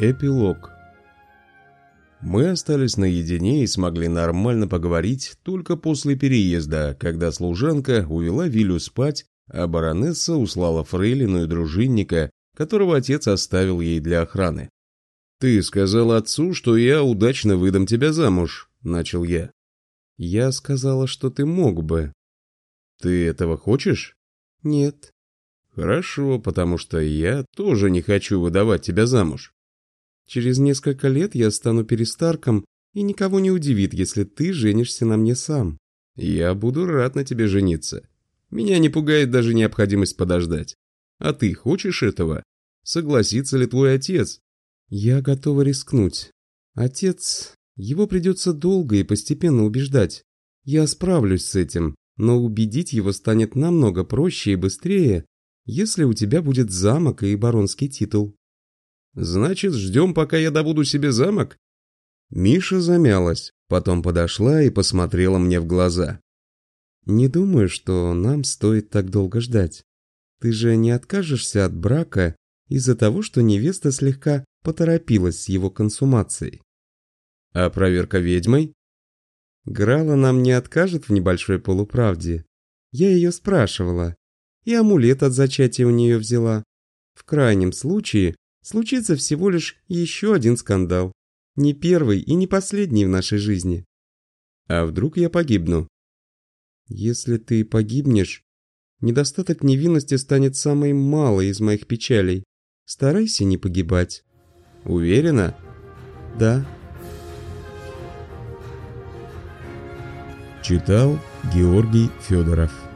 Эпилог Мы остались наедине и смогли нормально поговорить только после переезда, когда служанка увела Вилю спать, а баронесса услала фрейлину и дружинника, которого отец оставил ей для охраны. «Ты сказал отцу, что я удачно выдам тебя замуж», — начал я. «Я сказала, что ты мог бы». «Ты этого хочешь?» «Нет». «Хорошо, потому что я тоже не хочу выдавать тебя замуж». «Через несколько лет я стану перестарком, и никого не удивит, если ты женишься на мне сам». «Я буду рад на тебе жениться. Меня не пугает даже необходимость подождать. А ты хочешь этого? Согласится ли твой отец?» «Я готова рискнуть. Отец... Его придется долго и постепенно убеждать. Я справлюсь с этим, но убедить его станет намного проще и быстрее, если у тебя будет замок и баронский титул. Значит, ждем, пока я добуду себе замок? Миша замялась, потом подошла и посмотрела мне в глаза. Не думаю, что нам стоит так долго ждать. Ты же не откажешься от брака из-за того, что невеста слегка поторопилась с его консумацией. А проверка ведьмой? Грала нам не откажет в небольшой полуправде. Я ее спрашивала. И амулет от зачатия у нее взяла. В крайнем случае случится всего лишь еще один скандал. Не первый и не последний в нашей жизни. А вдруг я погибну? Если ты погибнешь, недостаток невинности станет самой малой из моих печалей. Старайся не погибать. Уверена? Да. Читал Георгий Федоров